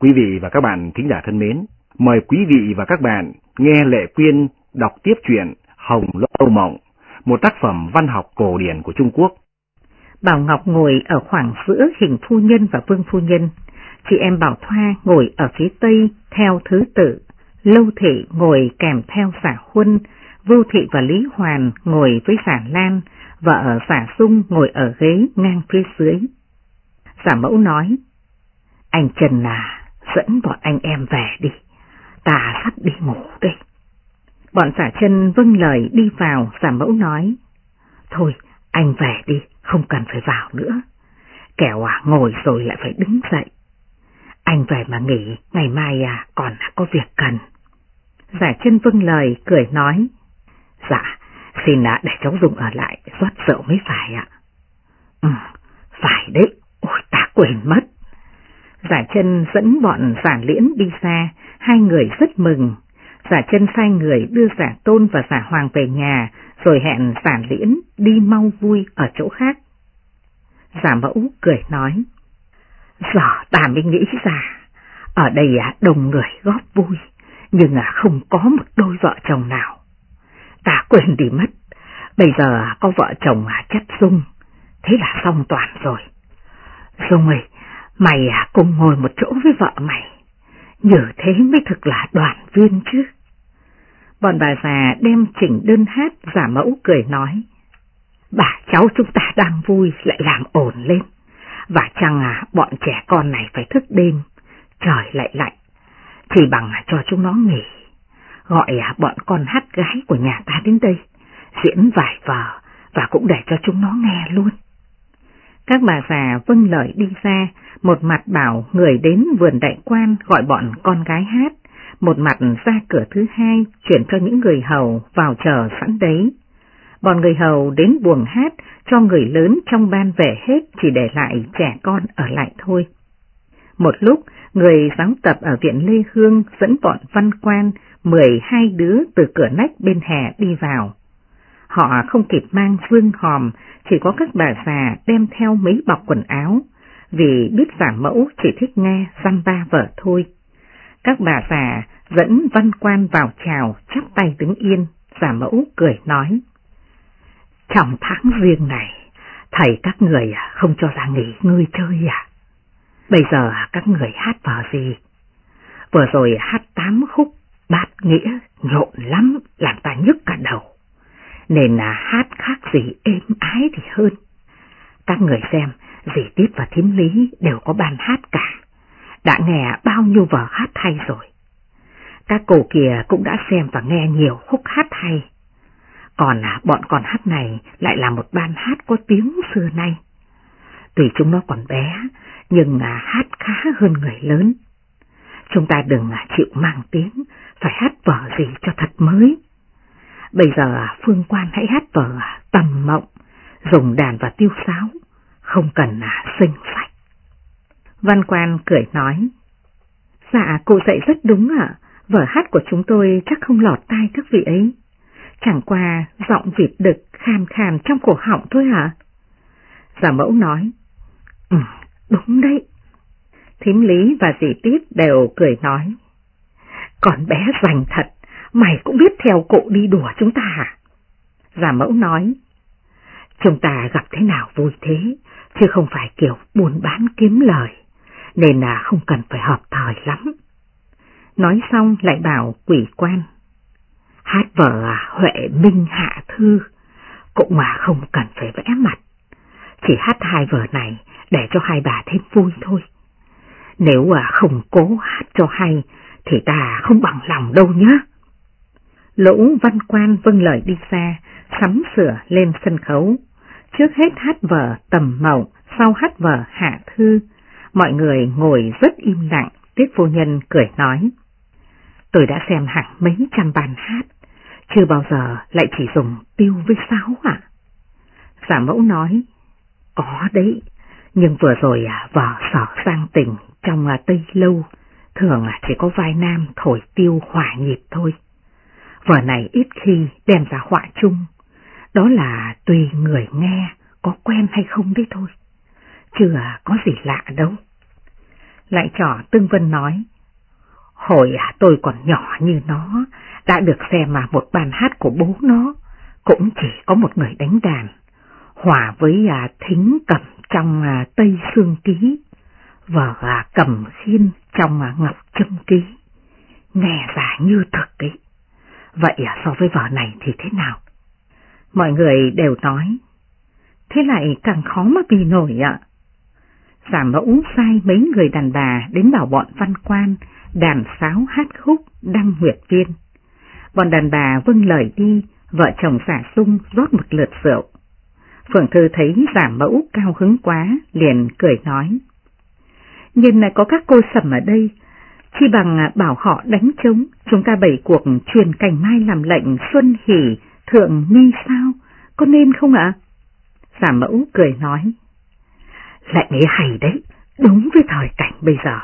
Quý vị và các bạn thính giả thân mến, mời quý vị và các bạn nghe Lệ Quyên đọc tiếp truyện Hồng Lâu Mộng, một tác phẩm văn học cổ điển của Trung Quốc. Bảo Ngọc ngồi ở khoảng giữa hình phu nhân và vương phu nhân, chị em Bảo Thoa ngồi ở phía tây theo thứ tự, Lâu Thị ngồi kèm theo giả Huân, Vưu Thị và Lý Hoàn ngồi với giả Lan, vợ giả Dung ngồi ở ghế ngang phía dưới. Giả Mẫu nói, anh Trần à, dẫn bọn anh em về đi, ta sắp đi ngủ đây. Bọn giả chân vâng lời đi vào, giả mẫu nói, thôi anh về đi, không cần phải vào nữa. Kẻo à ngồi rồi lại phải đứng dậy. Anh về mà nghỉ, ngày mai à còn có việc cần. Giả chân vâng lời, cười nói, dạ, xin à, để cháu dùng ở lại, rót rượu mới phải ạ. Ừ, phải đấy, ôi ta quên mất. Giả chân dẫn bọn giả liễn đi xa, hai người rất mừng. Giả chân sai người đưa giả tôn và giả hoàng về nhà, rồi hẹn giả liễn đi mau vui ở chỗ khác. Giả mẫu cười nói, Giờ ta mới nghĩ ra, ở đây đồng đông người góp vui, nhưng không có một đôi vợ chồng nào. Ta quên đi mất, bây giờ có vợ chồng à, chất dung, thế là xong toàn rồi. Dung ơi, Mày à cùng ngồi một chỗ với vợ mày, nhờ thế mới thực là đoàn viên chứ. Bọn bà già đem chỉnh đơn hát giả mẫu cười nói, bà cháu chúng ta đang vui lại làm ổn lên, và chăng à bọn trẻ con này phải thức đêm, trời lại lạnh, thì bằng à, cho chúng nó nghỉ, gọi à bọn con hát gái của nhà ta đến đây, diễn vài vở và cũng để cho chúng nó nghe luôn. Các bà già vâng lời đi ra, một mặt bảo người đến vườn đại quan gọi bọn con gái hát, một mặt ra cửa thứ hai chuyển cho những người hầu vào chờ sẵn đấy. Bọn người hầu đến buồng hát cho người lớn trong ban về hết chỉ để lại trẻ con ở lại thôi. Một lúc, người giáo tập ở viện Lê Hương dẫn bọn văn quan, 12 đứa từ cửa nách bên hè đi vào. Họ không kịp mang vương hòm, chỉ có các bà già đem theo mấy bọc quần áo, vì biết giả mẫu chỉ thích nghe dăm ba vợ thôi. Các bà già dẫn văn quan vào chào, chắp tay đứng yên, giả mẫu cười nói. Trong tháng riêng này, thầy các người không cho ra nghỉ ngơi chơi à? Bây giờ các người hát vở gì? Vừa rồi hát tám khúc, bát nghĩa, nhộn lắm, làm ta nhức cả đầu. Nên là hát khác gì êm ái thì hơn. Các người xem, dì Tiếp và Thím Lý đều có ban hát cả. Đã nghe bao nhiêu vở hát hay rồi. Các cổ kìa cũng đã xem và nghe nhiều khúc hát hay. Còn à, bọn con hát này lại là một ban hát có tiếng xưa nay. Tuy chúng nó còn bé, nhưng à, hát khá hơn người lớn. Chúng ta đừng à, chịu mang tiếng, phải hát vở gì cho thật mới. Bây giờ à, Phương Quan hãy hát vở à, tầm mộng, dùng đàn và tiêu sáo, không cần là sinh sách. Văn quan cười nói, Dạ, cô dạy rất đúng ạ, vở hát của chúng tôi chắc không lọt tai các vị ấy. Chẳng qua giọng vịt đực khàn khàn trong cổ họng thôi hả? Giả dạ mẫu nói, Ừ, đúng đấy. Thím Lý và dì Tiếp đều cười nói, Còn bé rành thật, mày cũng biết theo cụ đi đùa chúng ta hả? Giả mẫu nói, Chúng ta gặp thế nào vui thế, chứ không phải kiểu buôn bán kiếm lời, nên là không cần phải hợp thời lắm. Nói xong lại bảo quỷ quan. Hát vở à, Huệ Minh Hạ Thư, cũng mà không cần phải vẽ mặt. Chỉ hát hai vở này để cho hai bà thêm vui thôi. Nếu à, không cố hát cho hay thì ta không bằng lòng đâu nhá lũ văn quan vâng lời đi xa, sắm sửa lên sân khấu. Trước hết hát vở tầm mộng, sau hát vở hạ thư. Mọi người ngồi rất im lặng, tiết vô nhân cười nói. Tôi đã xem hẳn mấy trăm bàn hát, chưa bao giờ lại chỉ dùng tiêu với sáo ạ. Giả mẫu nói, có đấy, nhưng vừa rồi à, vở sở sang tình trong à, Tây Lâu, thường à, chỉ có vai nam thổi tiêu hỏa nhịp thôi. Vở này ít khi đem ra họa chung, đó là tùy người nghe có quen hay không đấy thôi, chưa có gì lạ đâu. Lại trò Tương Vân nói, hồi à, tôi còn nhỏ như nó, đã được xem mà một bàn hát của bố nó, cũng chỉ có một người đánh đàn, hòa với à, thính cầm trong à, Tây Sương Ký, vở à, cầm khiên trong à, Ngọc Trâm Ký, nghe giả như thật ấy. Vậy à, so với vở này thì thế nào? Mọi người đều nói, thế lại càng khó mà bì nổi ạ. Giả mẫu sai mấy người đàn bà đến bảo bọn văn quan, đàn sáo hát khúc, đăng nguyệt viên. Bọn đàn bà vâng lời đi, vợ chồng giả sung rót một lượt rượu. Phượng Thư thấy giả mẫu cao hứng quá, liền cười nói. nhìn này có các cô sầm ở đây, khi bằng à, bảo họ đánh trống, chúng ta bảy cuộc truyền cảnh mai làm lệnh xuân hỷ, thượng mi sao, có nên không ạ? Giả mẫu cười nói. Lệnh ấy hay đấy, đúng với thời cảnh bây giờ.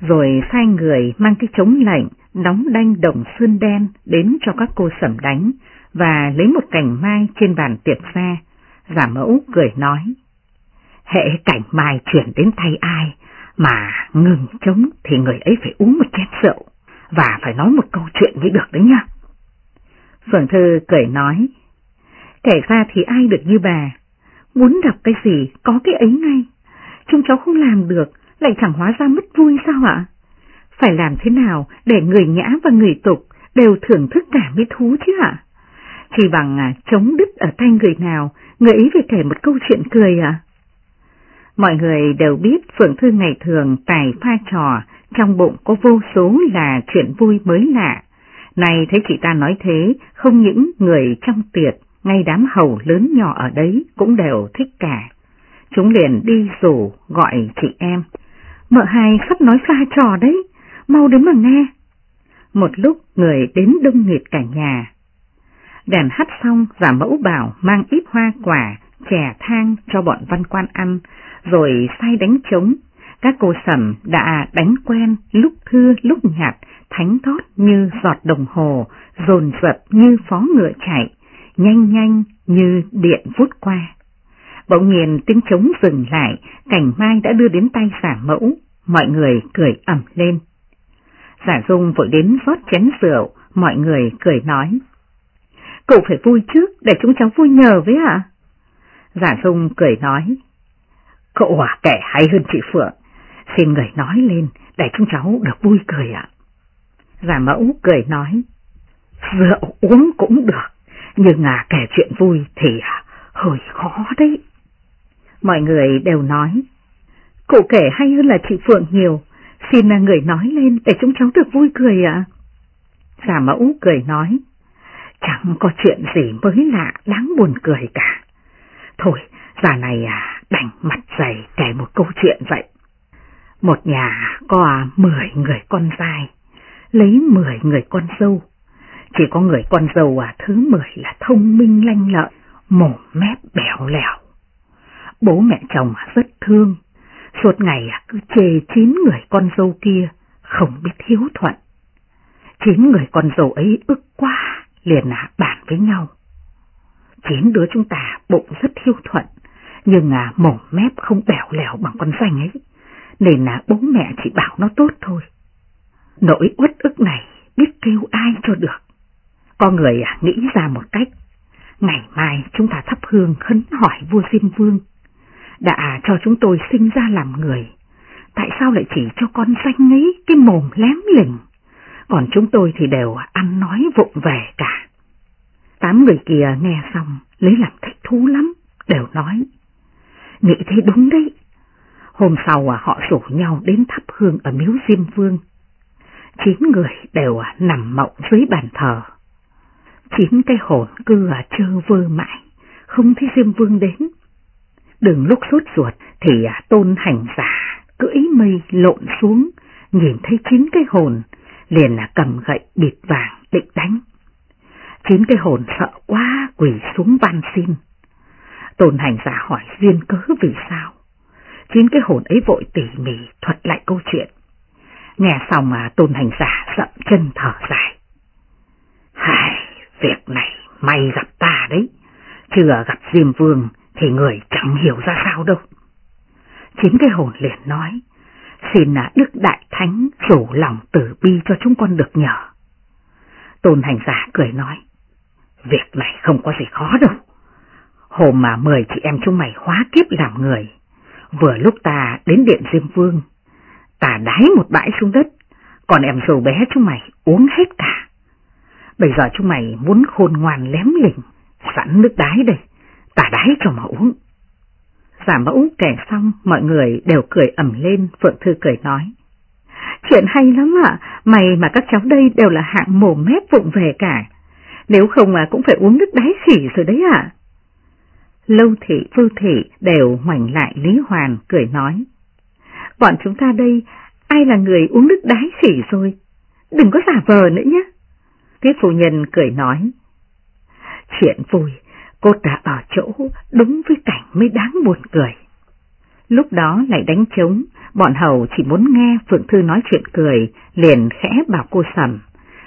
Rồi sai người mang cái trống lệnh, đóng đanh đồng sơn đen đến cho các cô sẩm đánh, và lấy một cành mai trên bàn tiệc ra. Giả mẫu cười nói. Hệ cảnh mai chuyển đến tay ai, mà ngừng chống thì người ấy phải uống một chén rượu, và phải nói một câu chuyện mới được đấy nha. Phượng Thư cười nói, kể ra thì ai được như bà, muốn đọc cái gì có cái ấy ngay, chúng cháu không làm được, lại chẳng hóa ra mất vui sao ạ? Phải làm thế nào để người nhã và người tục đều thưởng thức cả mấy thú chứ ạ? Chỉ bằng à, chống đứt ở tay người nào, người ấy phải kể một câu chuyện cười ạ. Mọi người đều biết Phượng Thư ngày thường tài pha trò, trong bụng có vô số là chuyện vui mới lạ. Này thấy chị ta nói thế, không những người trong tiệc, ngay đám hầu lớn nhỏ ở đấy cũng đều thích cả. Chúng liền đi rủ gọi chị em. Mợ hai sắp nói pha trò đấy, mau đến mà nghe. Một lúc người đến đông nghịt cả nhà. Đèn hắt xong giả mẫu bảo mang ít hoa quả, chè thang cho bọn văn quan ăn, rồi say đánh trống. Các cô sầm đã đánh quen lúc thưa lúc nhạt, thánh thót như giọt đồng hồ, dồn dập như phó ngựa chạy, nhanh nhanh như điện vút qua. Bỗng nhiên tiếng trống dừng lại, cảnh mai đã đưa đến tay giả mẫu, mọi người cười ẩm lên. Giả dung vội đến rót chén rượu, mọi người cười nói. Cậu phải vui trước để chúng cháu vui nhờ với ạ. Giả dung cười nói. Cậu hỏa kẻ hay hơn chị Phượng, xin người nói lên để chúng cháu được vui cười ạ. Giả mẫu cười nói. Rượu uống cũng được, nhưng à kể chuyện vui thì à, hơi khó đấy. Mọi người đều nói. cậu kể hay hơn là chị Phượng nhiều, xin là người nói lên để chúng cháu được vui cười ạ. Giả mẫu cười nói. Chẳng có chuyện gì mới lạ đáng buồn cười cả. Thôi, giả này à, đành mặt dày kể một câu chuyện vậy. Một nhà có mười người con trai, lấy mười người con dâu. Chỉ có người con dâu à thứ mười là thông minh lanh lợi, mồm mép bẻo lẻo. Bố mẹ chồng à, rất thương, suốt ngày à, cứ chê chín người con dâu kia, không biết hiếu thuận. Chín người con dâu ấy ức quá, liền à, bàn với nhau. Chín đứa chúng ta bụng rất hiu thuận, nhưng à, mồm mép không bẻo lẻo bằng con danh ấy, nên là bố mẹ chỉ bảo nó tốt thôi. Nỗi uất ức này biết kêu ai cho được. Con người à, nghĩ ra một cách, ngày mai chúng ta thắp hương khấn hỏi vua Diêm Vương, đã cho chúng tôi sinh ra làm người, tại sao lại chỉ cho con danh ấy cái mồm lém lỉnh, còn chúng tôi thì đều à, ăn nói vụng về cả. Tám người kia nghe xong, lấy làm thích thú lắm, đều nói, nghĩ thế đúng đấy. Hôm sau à, họ rủ nhau đến thắp hương ở miếu Diêm Vương. Chín người đều à, nằm mộng dưới bàn thờ. Chín cái hồn cứ à, chơ vơ mãi, không thấy Diêm Vương đến. Đừng lúc sốt ruột thì à, tôn hành giả cưỡi mây lộn xuống, nhìn thấy chín cái hồn, liền là cầm gậy bịt vàng định đánh khiến cái hồn sợ quá quỳ xuống van xin. Tôn hành giả hỏi duyên cớ vì sao. khiến cái hồn ấy vội tỉ mỉ thuật lại câu chuyện. Nghe xong mà tôn hành giả dậm chân thở dài. Hài, việc này may gặp ta đấy, chưa gặp Diêm Vương thì người chẳng hiểu ra sao đâu. chính cái hồn liền nói, Xin là Đức Đại Thánh rủ lòng tử bi cho chúng con được nhờ. Tôn hành giả cười nói, việc này không có gì khó đâu. Hôm mà mời chị em chúng mày hóa kiếp làm người, vừa lúc ta đến điện Diêm Vương, ta đáy một bãi xuống đất, còn em sầu bé chúng mày uống hết cả. Bây giờ chúng mày muốn khôn ngoan lém lỉnh, sẵn nước đáy đây, ta đáy cho mà uống. Giả mẫu kể xong, mọi người đều cười ẩm lên, Phượng Thư cười nói. Chuyện hay lắm ạ, mày mà các cháu đây đều là hạng mồm mép vụng về cả. Nếu không mà cũng phải uống nước đáy khỉ rồi đấy ạ. Lâu thị, vưu thị đều ngoảnh lại Lý Hoàn cười nói. Bọn chúng ta đây, ai là người uống nước đáy khỉ rồi? Đừng có giả vờ nữa nhé. Tiết phụ nhân cười nói. Chuyện vui, cô đã ở chỗ đúng với cảnh mới đáng buồn cười. Lúc đó lại đánh trống, bọn hầu chỉ muốn nghe Phượng Thư nói chuyện cười, liền khẽ bảo cô sầm.